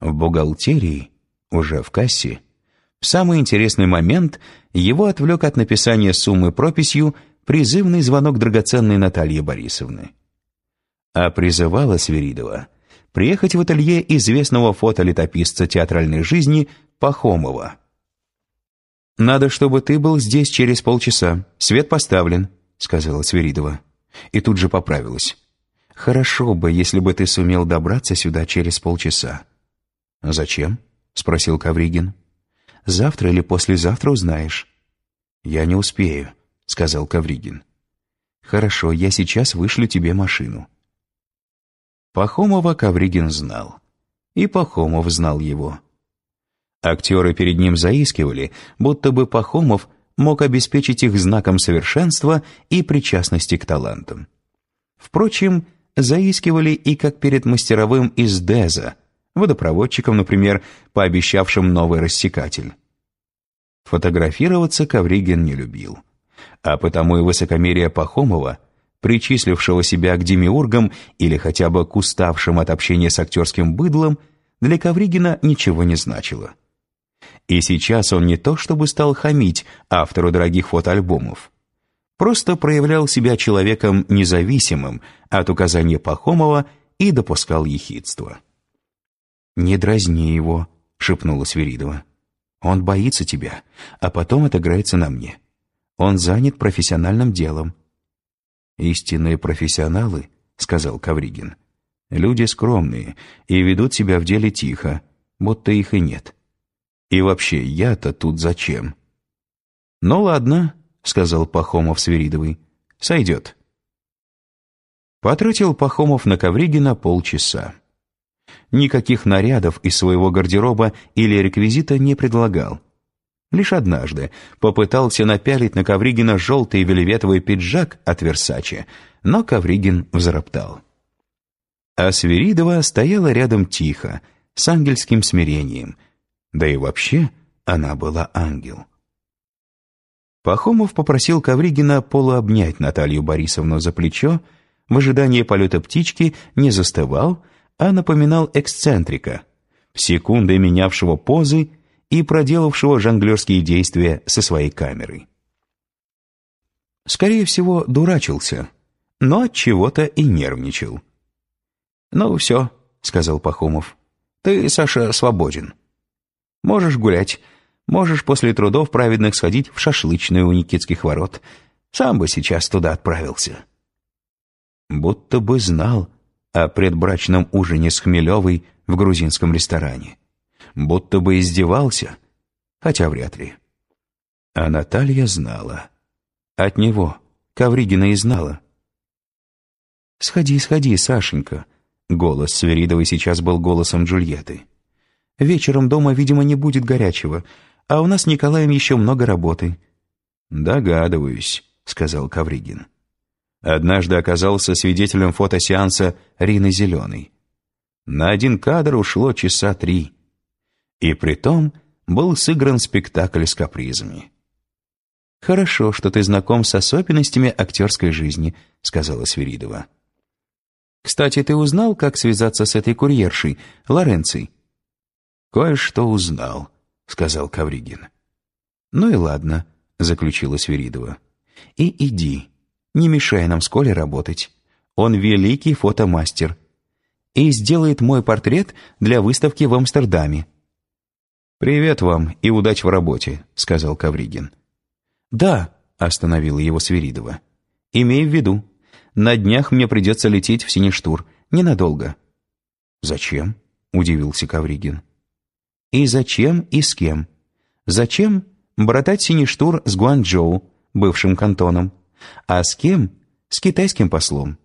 В бухгалтерии, уже в кассе, в самый интересный момент его отвлек от написания суммы прописью призывный звонок драгоценной Натальи Борисовны. А призывала Свиридова приехать в ателье известного фотолетописца театральной жизни Пахомова. «Надо, чтобы ты был здесь через полчаса. Свет поставлен», — сказала Свиридова. И тут же поправилась. «Хорошо бы, если бы ты сумел добраться сюда через полчаса». «Зачем?» — спросил Кавригин. «Завтра или послезавтра узнаешь». «Я не успею», — сказал Кавригин. «Хорошо, я сейчас вышлю тебе машину». Пахомова Кавригин знал. И Пахомов знал его. Актеры перед ним заискивали, будто бы Пахомов мог обеспечить их знаком совершенства и причастности к талантам. Впрочем, заискивали и как перед мастеровым из Деза, водопроводчиком, например, пообещавшим новый рассекатель. Фотографироваться Ковригин не любил. А потому и высокомерие Пахомова, причислившего себя к демиургам или хотя бы к уставшим от общения с актерским быдлом, для Ковригина ничего не значило. И сейчас он не то чтобы стал хамить автору дорогих фотоальбомов, просто проявлял себя человеком независимым от указания Пахомова и допускал ехидство. «Не дразни его», — шепнула Свиридова. Он боится тебя, а потом отыграется на мне. Он занят профессиональным делом». «Истинные профессионалы», — сказал Кавригин, — «люди скромные и ведут себя в деле тихо, будто их и нет. И вообще, я-то тут зачем?» «Ну ладно», — сказал Пахомов Свиридовый, — «сойдет». Потратил Пахомов на Ковригина полчаса никаких нарядов из своего гардероба или реквизита не предлагал. Лишь однажды попытался напялить на Ковригина желтый вельветовый пиджак от Версаче, но Ковригин взроптал. А Свиридова стояла рядом тихо, с ангельским смирением. Да и вообще она была ангел. Пахомов попросил Ковригина полуобнять Наталью Борисовну за плечо, в ожидании полета птички не застывал, а напоминал эксцентрика, секунды менявшего позы и проделавшего жонглерские действия со своей камерой. Скорее всего, дурачился, но от чего-то и нервничал. «Ну все», — сказал Пахомов, — «ты, Саша, свободен. Можешь гулять, можешь после трудов праведных сходить в шашлычную у Никитских ворот. Сам бы сейчас туда отправился». Будто бы знал, о предбрачном ужине с Хмелевой в грузинском ресторане. Будто бы издевался, хотя вряд ли. А Наталья знала. От него, Ковригина и знала. «Сходи, сходи, Сашенька», — голос Сверидовой сейчас был голосом Джульетты. «Вечером дома, видимо, не будет горячего, а у нас с Николаем еще много работы». «Догадываюсь», — сказал Ковригин однажды оказался свидетелем фотосеанса Рины Зеленой. На один кадр ушло часа три. И притом был сыгран спектакль с капризами. «Хорошо, что ты знаком с особенностями актерской жизни», — сказала Свиридова. «Кстати, ты узнал, как связаться с этой курьершей, Лоренцией?» «Кое-что узнал», — сказал Кавригин. «Ну и ладно», — заключила Свиридова. «И иди, не мешай нам с Колей работать. Он великий фотомастер. И сделает мой портрет для выставки в Амстердаме». «Привет вам и удачи в работе», — сказал Кавригин. «Да», — остановила его Свиридова. «Имей в виду, на днях мне придется лететь в Сиништур. Ненадолго». «Зачем?» — удивился Кавригин. «И зачем, и с кем? Зачем братать Сиништур с Гуанчжоу, бывшим кантоном? А с кем? С китайским послом.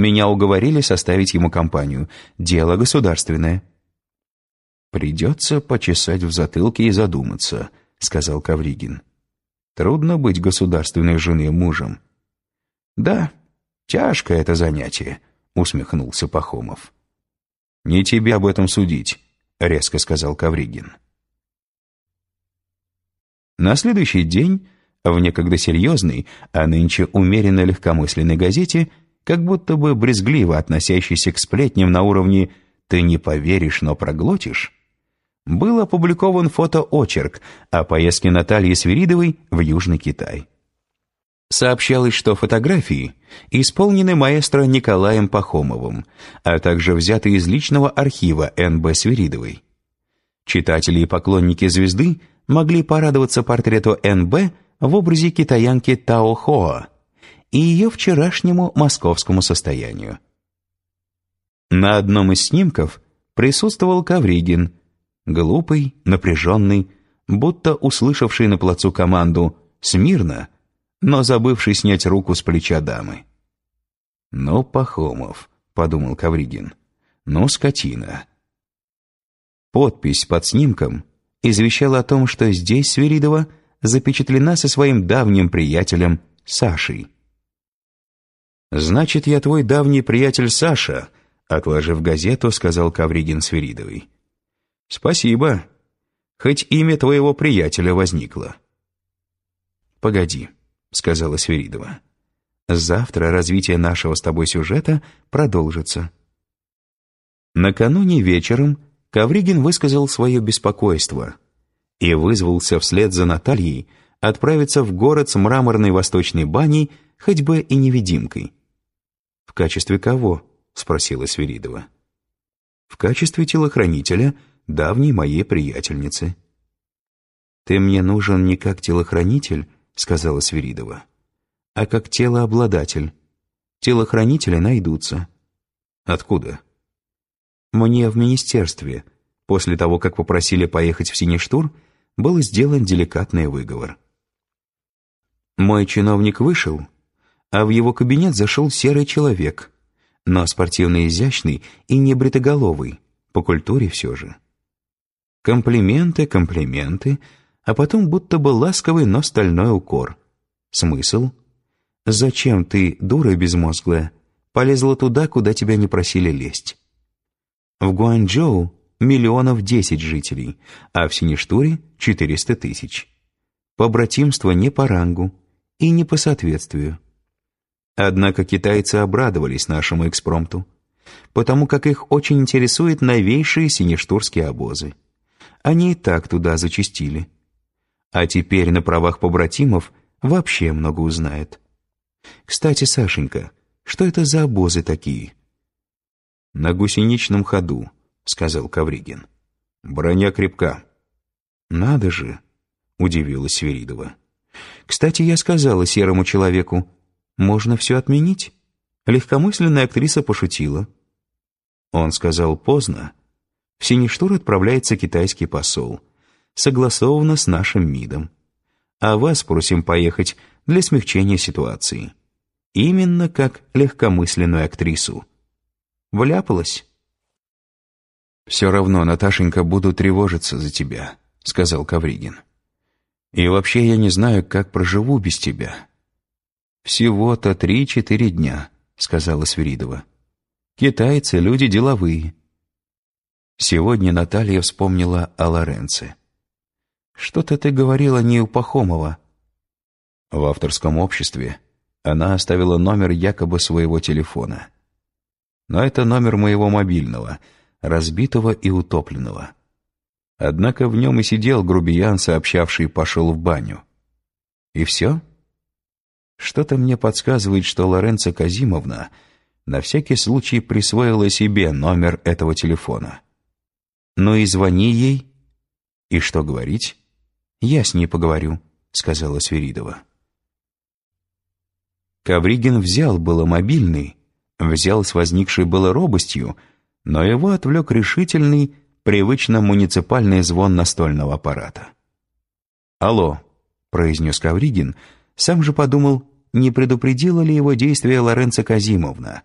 Меня уговорили составить ему компанию. Дело государственное». «Придется почесать в затылке и задуматься», — сказал Кавригин. «Трудно быть государственной женой мужем». «Да, тяжко это занятие», — усмехнулся Пахомов. «Не тебе об этом судить», — резко сказал Кавригин. На следующий день в некогда серьезной, а нынче умеренно легкомысленной газете, как будто бы брезгливо относящейся к сплетням на уровне ты не поверишь, но проглотишь, был опубликован фотоочерк о поездке Натальи Свиридовой в Южный Китай. Сообщалось, что фотографии исполнены маэстро Николаем Пахомовым, а также взяты из личного архива Н.Б. Свиридовой. Читатели и поклонники звезды могли порадоваться портрету Н.Б. в образе китаянки Тао Хоа и ее вчерашнему московскому состоянию. На одном из снимков присутствовал Кавригин, глупый, напряженный, будто услышавший на плацу команду «Смирно», но забывший снять руку с плеча дамы. «Ну, Пахомов», — подумал Кавригин, — «ну, скотина». Подпись под снимком извещала о том, что здесь Свиридова запечатлена со своим давним приятелем Сашей. «Значит, я твой давний приятель Саша», — отложив газету, сказал Кавригин Свиридовой. «Спасибо. Хоть имя твоего приятеля возникло». «Погоди», — сказала Свиридова. «Завтра развитие нашего с тобой сюжета продолжится». Накануне вечером Ковригин высказал свое беспокойство и вызвался вслед за Натальей отправиться в город с мраморной восточной баней, хоть бы и невидимкой. «В качестве кого?» — спросила Свиридова. «В качестве телохранителя давней моей приятельницы». «Ты мне нужен не как телохранитель, сказала Свиридова. «А как телообладатель. Телохранители найдутся». «Откуда?» «Мне в министерстве, после того, как попросили поехать в Сиништур, был сделан деликатный выговор». Мой чиновник вышел, а в его кабинет зашел серый человек, но спортивно изящный и не бритоголовый, по культуре все же. Комплименты, комплименты — а потом будто бы ласковый, но стальной укор. Смысл? «Зачем ты, дура безмозглая, полезла туда, куда тебя не просили лезть?» В Гуанчжоу миллионов десять жителей, а в Сиништуре — четыреста тысяч. Побратимство не по рангу и не по соответствию. Однако китайцы обрадовались нашему экспромту, потому как их очень интересуют новейшие сиништурские обозы. Они и так туда зачастили. А теперь на правах побратимов вообще много узнает. Кстати, Сашенька, что это за обозы такие? На гусеничном ходу, сказал Кавригин. Броня крепка. Надо же, удивилась Сверидова. Кстати, я сказала серому человеку, можно все отменить? Легкомысленная актриса пошутила. Он сказал поздно. В Сиништур отправляется китайский посол согласовано с нашим МИДом. А вас просим поехать для смягчения ситуации. Именно как легкомысленную актрису. Вляпалась? «Все равно, Наташенька, буду тревожиться за тебя», — сказал Кавригин. «И вообще я не знаю, как проживу без тебя». «Всего-то три-четыре дня», — сказала Свиридова. «Китайцы — люди деловые». Сегодня Наталья вспомнила о Лоренце. Что-то ты говорила не у Пахомова». В авторском обществе она оставила номер якобы своего телефона. Но это номер моего мобильного, разбитого и утопленного. Однако в нем и сидел грубиян, сообщавший «пошел в баню». И все? Что-то мне подсказывает, что Лоренцо Казимовна на всякий случай присвоила себе номер этого телефона. Ну и звони ей. И что говорить? «Я с ней поговорю», — сказала Свиридова. Ковригин взял было мобильный, взял с возникшей было робостью, но его отвлек решительный, привычно муниципальный звон настольного аппарата. «Алло», — произнес Ковригин, сам же подумал, не предупредила ли его действие Лоренцо Казимовна.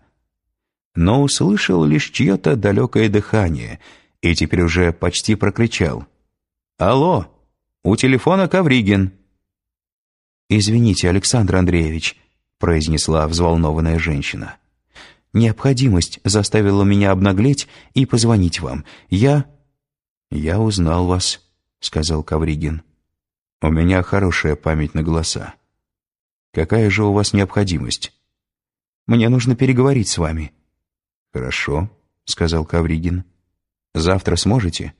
Но услышал лишь чье-то далекое дыхание и теперь уже почти прокричал. «Алло!» У телефона Ковригин». «Извините, Александр Андреевич», — произнесла взволнованная женщина. «Необходимость заставила меня обнаглеть и позвонить вам. Я...» «Я узнал вас», — сказал Ковригин. «У меня хорошая память на голоса. Какая же у вас необходимость?» «Мне нужно переговорить с вами». «Хорошо», — сказал Ковригин. Завтра сможете?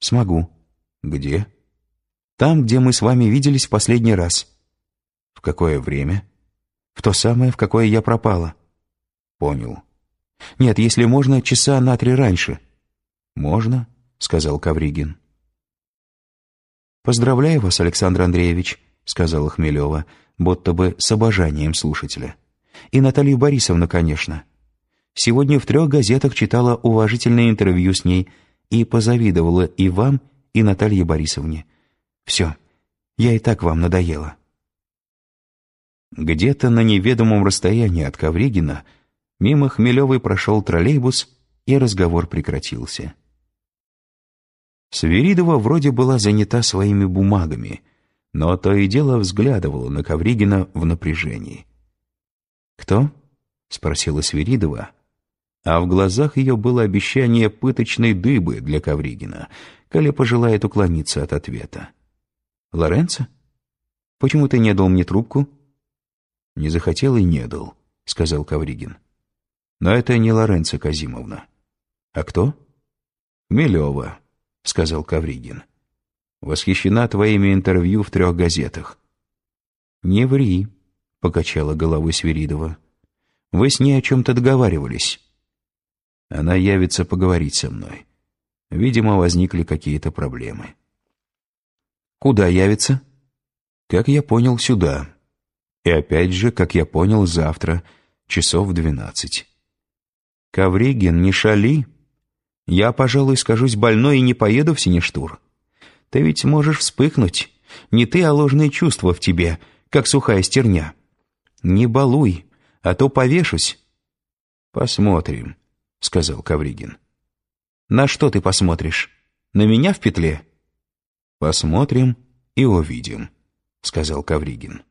Смогу. Где? Там, где мы с вами виделись в последний раз. В какое время? В то самое, в какое я пропала. Понял. Нет, если можно, часа на три раньше. Можно, сказал Кавригин. «Поздравляю вас, Александр Андреевич», — сказала Хмелева, будто бы с обожанием слушателя. «И Наталью Борисовну, конечно. Сегодня в трех газетах читала уважительное интервью с ней и позавидовала и вам, и Наталье Борисовне. Все, я и так вам надоела». Где-то на неведомом расстоянии от Ковригина мимо Хмелевой прошел троллейбус, и разговор прекратился. Свиридова вроде была занята своими бумагами, но то и дело взглядывала на Ковригина в напряжении. «Кто?» — спросила Свиридова, а в глазах ее было обещание пыточной дыбы для Ковригина, коли пожелает уклониться от ответа. «Лоренцо? Почему ты не дал мне трубку?» «Не захотел и не дал», — сказал Ковригин. «Но это не Лоренцо Казимовна». «А кто?» «Милева», — сказал Кавригин. «Восхищена твоими интервью в трех газетах». «Не ври», — покачала головой Свиридова. «Вы с ней о чем-то договаривались». Она явится поговорить со мной. Видимо, возникли какие-то проблемы. «Куда явится?» «Как я понял, сюда. И опять же, как я понял, завтра, часов в двенадцать». «Ковригин, не шали!» Я, пожалуй, скажусь больной и не поеду в Сиништур. Ты ведь можешь вспыхнуть. Не ты, а ложные чувства в тебе, как сухая стерня. Не балуй, а то повешусь. Посмотрим, — сказал Кавригин. На что ты посмотришь? На меня в петле? Посмотрим и увидим, — сказал Кавригин.